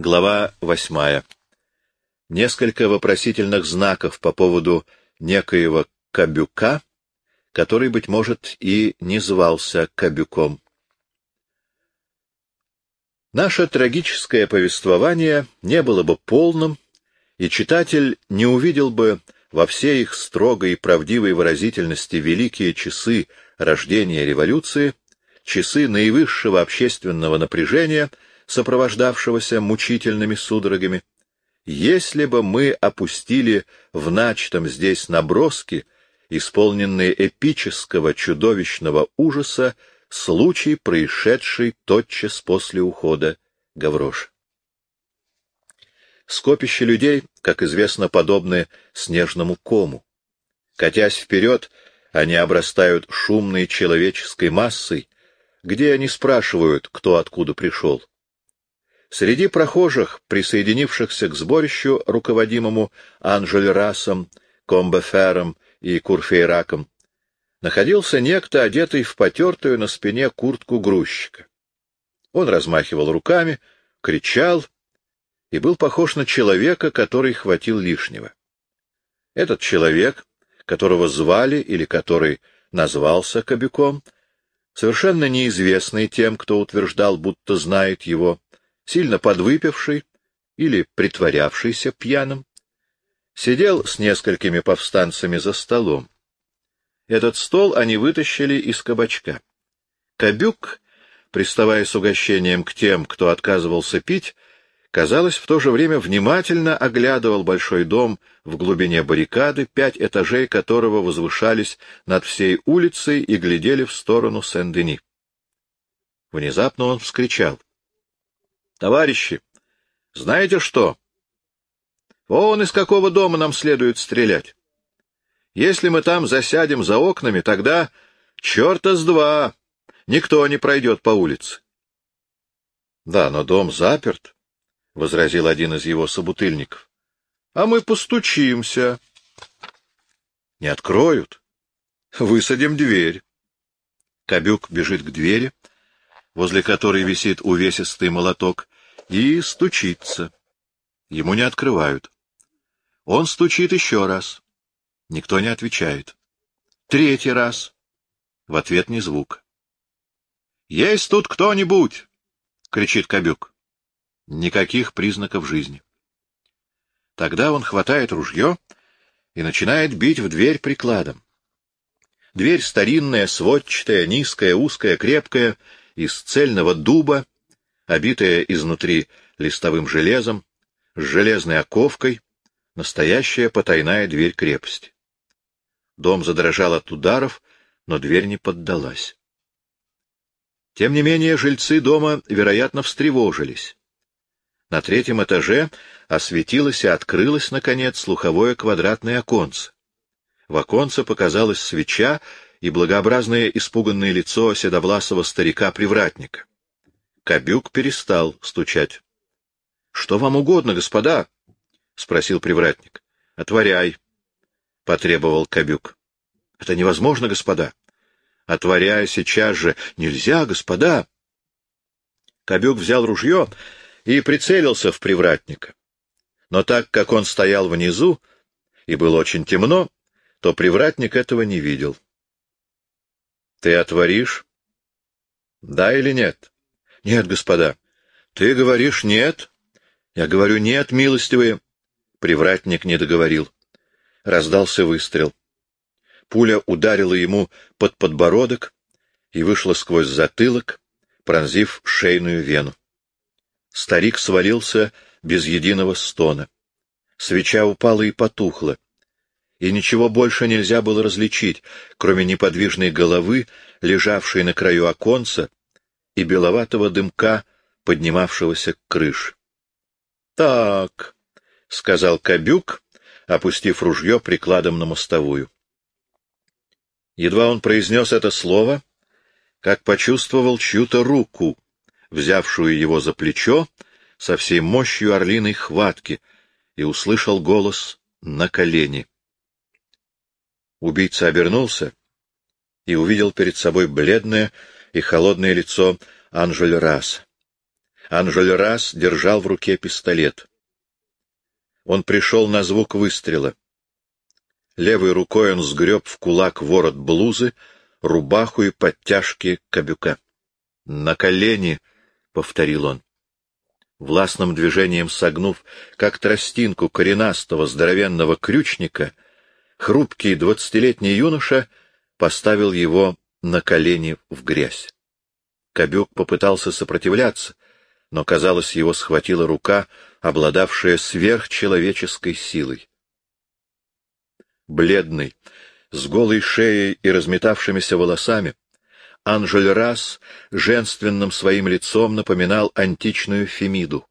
Глава восьмая. Несколько вопросительных знаков по поводу некоего Кабюка, который, быть может, и не звался Кабюком. Наше трагическое повествование не было бы полным, и читатель не увидел бы во всей их строгой и правдивой выразительности великие часы рождения революции, часы наивысшего общественного напряжения — сопровождавшегося мучительными судорогами, если бы мы опустили в начатом здесь наброски, исполненные эпического чудовищного ужаса, случай, происшедший тотчас после ухода Гаврош. Скопище людей, как известно, подобны снежному кому. Катясь вперед, они обрастают шумной человеческой массой, где они спрашивают, кто откуда пришел. Среди прохожих, присоединившихся к сборищу, руководимому Анжель-Расом, Комбефером и Курфейраком, находился некто, одетый в потертую на спине куртку грузчика. Он размахивал руками, кричал и был похож на человека, который хватил лишнего. Этот человек, которого звали или который назвался Кобяком, совершенно неизвестный тем, кто утверждал, будто знает его, сильно подвыпивший или притворявшийся пьяным, сидел с несколькими повстанцами за столом. Этот стол они вытащили из кабачка. Кабюк, приставая с угощением к тем, кто отказывался пить, казалось, в то же время внимательно оглядывал большой дом в глубине баррикады, пять этажей которого возвышались над всей улицей и глядели в сторону Сен-Дени. Внезапно он вскричал. Товарищи, знаете что? Вон из какого дома нам следует стрелять. Если мы там засядем за окнами, тогда черта с два никто не пройдет по улице. — Да, но дом заперт, — возразил один из его собутыльников. — А мы постучимся. — Не откроют. Высадим дверь. Кобюк бежит к двери, возле которой висит увесистый молоток, и стучится. Ему не открывают. Он стучит еще раз. Никто не отвечает. Третий раз. В ответ ни звук. — Есть тут кто-нибудь? — кричит Кобюк. Никаких признаков жизни. Тогда он хватает ружье и начинает бить в дверь прикладом. Дверь старинная, сводчатая, низкая, узкая, крепкая, из цельного дуба, обитая изнутри листовым железом, с железной оковкой, настоящая потайная дверь крепости. Дом задрожал от ударов, но дверь не поддалась. Тем не менее, жильцы дома, вероятно, встревожились. На третьем этаже осветилось и открылось, наконец, слуховое квадратное оконце. В оконце показалась свеча и благообразное испуганное лицо седовласого старика-привратника. Кобюк перестал стучать. — Что вам угодно, господа? — спросил привратник. — Отворяй, — потребовал Кобюк. — Это невозможно, господа. — Отворяй сейчас же. — Нельзя, господа. Кобюк взял ружье и прицелился в привратника. Но так как он стоял внизу и было очень темно, то привратник этого не видел. —— Ты отворишь? — Да или нет? — Нет, господа. — Ты говоришь нет? — Я говорю нет, милостивые. Привратник не договорил. Раздался выстрел. Пуля ударила ему под подбородок и вышла сквозь затылок, пронзив шейную вену. Старик свалился без единого стона. Свеча упала и потухла и ничего больше нельзя было различить, кроме неподвижной головы, лежавшей на краю оконца, и беловатого дымка, поднимавшегося к крыше. — Так, — сказал Кобюк, опустив ружье прикладом на мостовую. Едва он произнес это слово, как почувствовал чью-то руку, взявшую его за плечо со всей мощью орлиной хватки, и услышал голос на колени. Убийца обернулся и увидел перед собой бледное и холодное лицо Анжель Рас. Анжельрас держал в руке пистолет. Он пришел на звук выстрела. Левой рукой он сгреб в кулак ворот блузы, рубаху и подтяжки кабюка. «На колени!» — повторил он. Властным движением согнув, как тростинку коренастого здоровенного крючника, хрупкий двадцатилетний юноша поставил его на колени в грязь. Кобюк попытался сопротивляться, но, казалось, его схватила рука, обладавшая сверхчеловеческой силой. Бледный, с голой шеей и разметавшимися волосами, Анжель Рас женственным своим лицом напоминал античную Фемиду.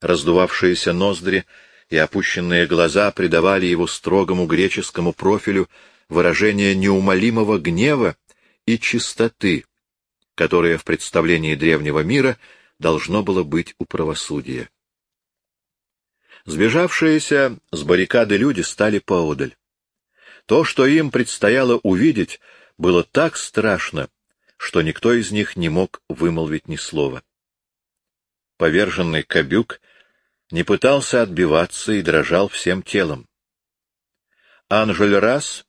Раздувавшиеся ноздри и опущенные глаза придавали его строгому греческому профилю выражение неумолимого гнева и чистоты, которое в представлении древнего мира должно было быть у правосудия. Сбежавшиеся с баррикады люди стали поодаль. То, что им предстояло увидеть, было так страшно, что никто из них не мог вымолвить ни слова. Поверженный Кобюк не пытался отбиваться и дрожал всем телом. Анжель раз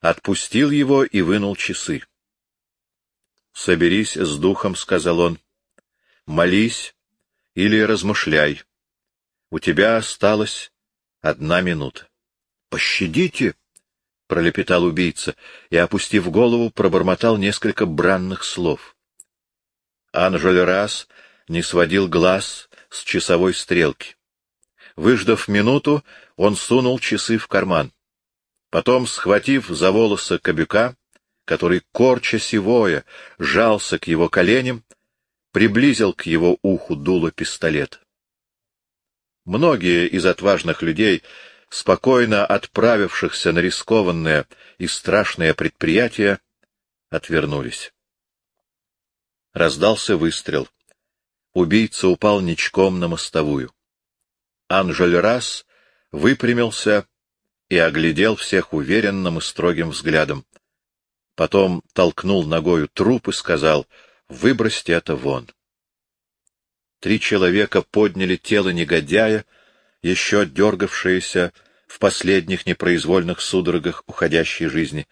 отпустил его и вынул часы. — Соберись с духом, — сказал он. — Молись или размышляй. У тебя осталась одна минута. — Пощадите! — пролепетал убийца и, опустив голову, пробормотал несколько бранных слов. Анжель раз не сводил глаз с часовой стрелки. Выждав минуту, он сунул часы в карман. Потом, схватив за волосы кобюка, который, корча сивое, жался к его коленям, приблизил к его уху дуло пистолет. Многие из отважных людей, спокойно отправившихся на рискованное и страшное предприятие, отвернулись. Раздался выстрел. Убийца упал ничком на мостовую. Анжель раз выпрямился и оглядел всех уверенным и строгим взглядом. Потом толкнул ногою труп и сказал «Выбросьте это вон». Три человека подняли тело негодяя, еще дергавшееся в последних непроизвольных судорогах уходящей жизни,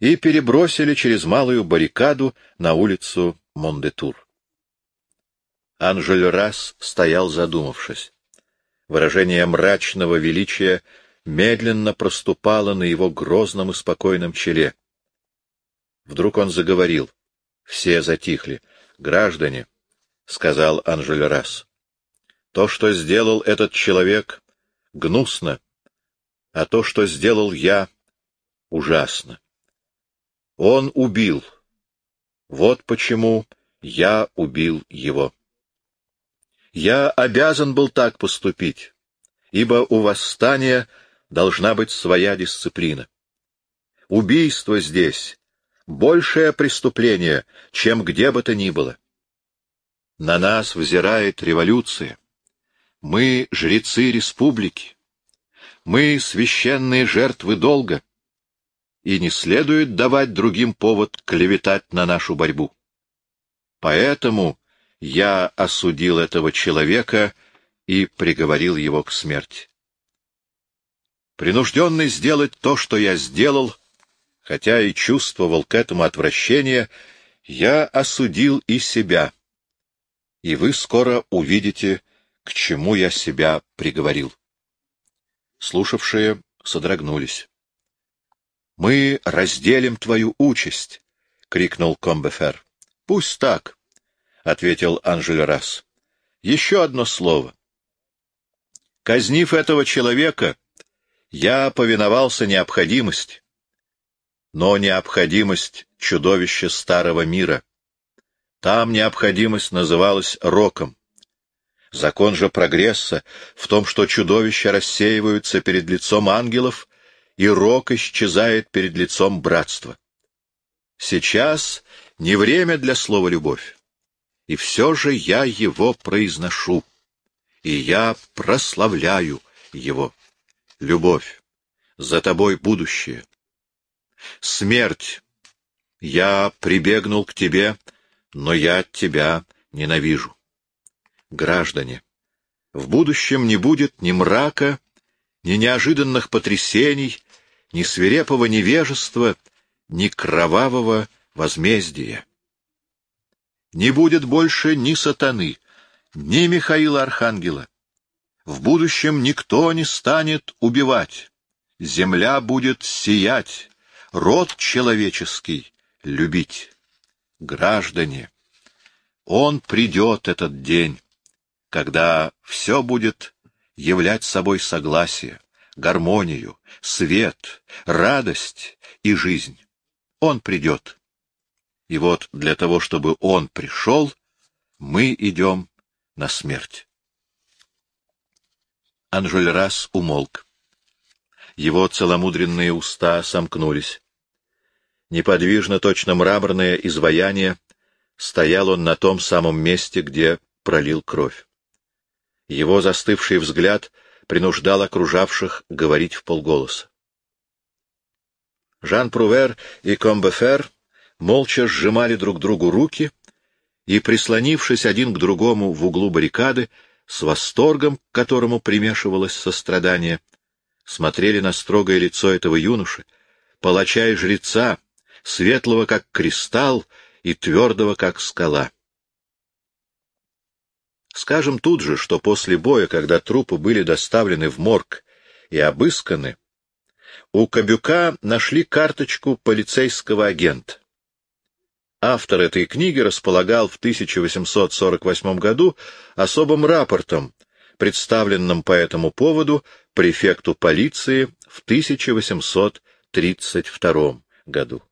и перебросили через малую баррикаду на улицу Мондетур. Анжель Расс стоял задумавшись. Выражение мрачного величия медленно проступало на его грозном и спокойном челе. Вдруг он заговорил. Все затихли. «Граждане», — сказал Анжель Расс, — «то, что сделал этот человек, гнусно, а то, что сделал я, ужасно. Он убил. Вот почему я убил его. Я обязан был так поступить, ибо у восстания должна быть своя дисциплина. Убийство здесь большее преступление, чем где бы то ни было. На нас взирает революция. Мы — жрецы республики. Мы — священные жертвы долга. И не следует давать другим повод клеветать на нашу борьбу. Поэтому я осудил этого человека и приговорил его к смерти. Принужденный сделать то, что я сделал, хотя и чувствовал к этому отвращение, я осудил и себя. И вы скоро увидите, к чему я себя приговорил. Слушавшие содрогнулись. — Мы разделим твою участь! — крикнул Комбефер. — Пусть так, — ответил Анжель Расс. — Еще одно слово. Казнив этого человека, я повиновался необходимости но необходимость — чудовища старого мира. Там необходимость называлась роком. Закон же прогресса в том, что чудовища рассеиваются перед лицом ангелов, и рок исчезает перед лицом братства. Сейчас не время для слова «любовь», и все же я его произношу, и я прославляю его. Любовь, за тобой будущее, Смерть! Я прибегнул к тебе, но я тебя ненавижу. граждане, в будущем не будет ни мрака, ни неожиданных потрясений, ни свирепого невежества, ни кровавого возмездия. Не будет больше ни сатаны, ни Михаила Архангела. В будущем никто не станет убивать. Земля будет сиять, род человеческий любить. Граждане, он придет этот день, когда все будет являть собой согласие, гармонию, свет, радость и жизнь. Он придет. И вот для того, чтобы он пришел, мы идем на смерть. Анжельрас умолк. Его целомудренные уста сомкнулись. Неподвижно, точно мраморное изваяние, стоял он на том самом месте, где пролил кровь. Его застывший взгляд принуждал окружавших говорить в полголоса. Жан Прувер и Комбефер молча сжимали друг другу руки и, прислонившись один к другому в углу баррикады, с восторгом, к которому примешивалось сострадание, смотрели на строгое лицо этого юноши, палача и жреца, светлого как кристалл и твердого как скала. Скажем тут же, что после боя, когда трупы были доставлены в морг и обысканы, у Кобюка нашли карточку полицейского агента. Автор этой книги располагал в 1848 году особым рапортом, представленным по этому поводу префекту полиции в 1832 году.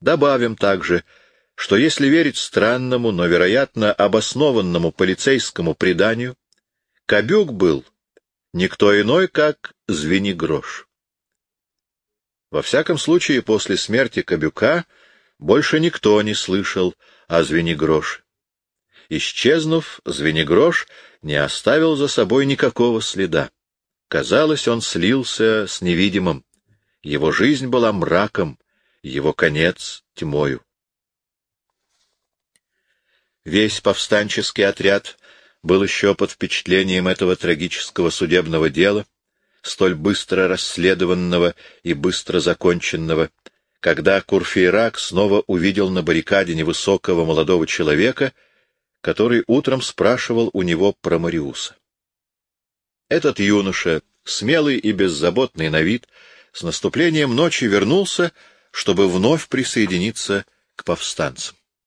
Добавим также, что если верить странному, но, вероятно, обоснованному полицейскому преданию, Кобюк был никто иной, как Звенигрош. Во всяком случае, после смерти Кобюка больше никто не слышал о Звенигроше. Исчезнув, Звенигрош не оставил за собой никакого следа. Казалось, он слился с невидимым. Его жизнь была мраком, его конец — тьмою. Весь повстанческий отряд был еще под впечатлением этого трагического судебного дела, столь быстро расследованного и быстро законченного, когда Курфейрак снова увидел на баррикаде невысокого молодого человека, который утром спрашивал у него про Мариуса. Этот юноша, смелый и беззаботный на вид, с наступлением ночи вернулся, чтобы вновь присоединиться к повстанцам.